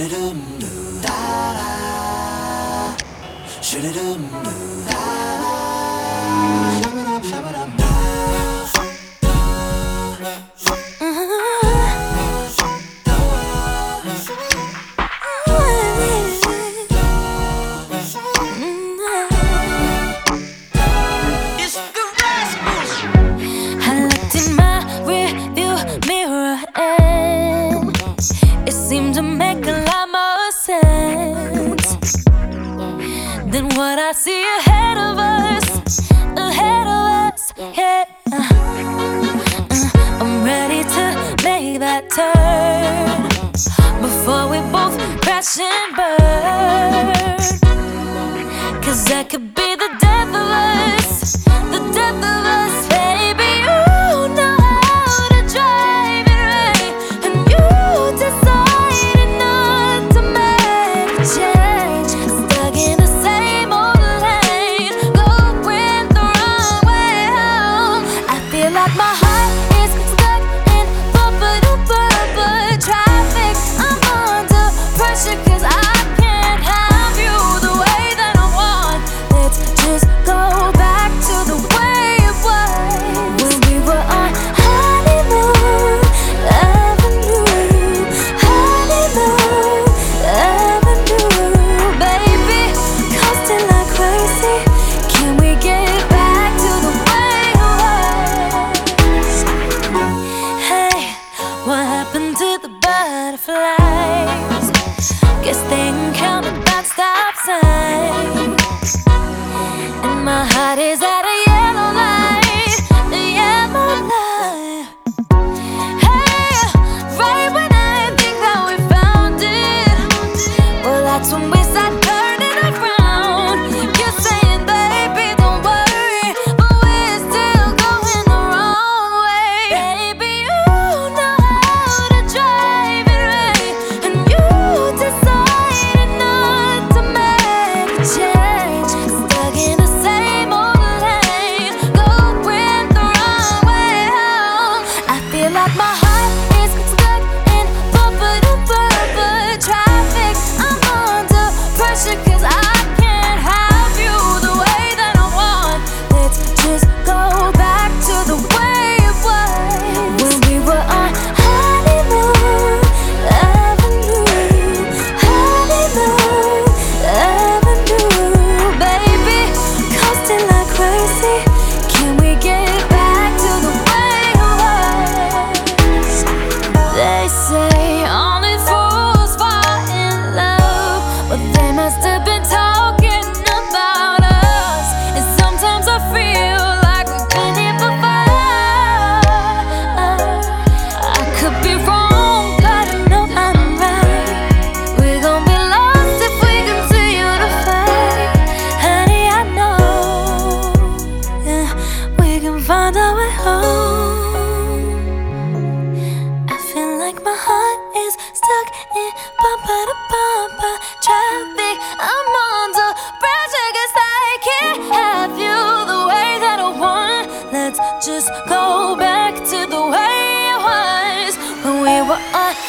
I looked in my rearview mirror and I see ahead of us, ahead of us, yeah. Uh, I'm ready to make that turn before we both crash and burn. my heart Fly. let's just go back to the way it was when we were on.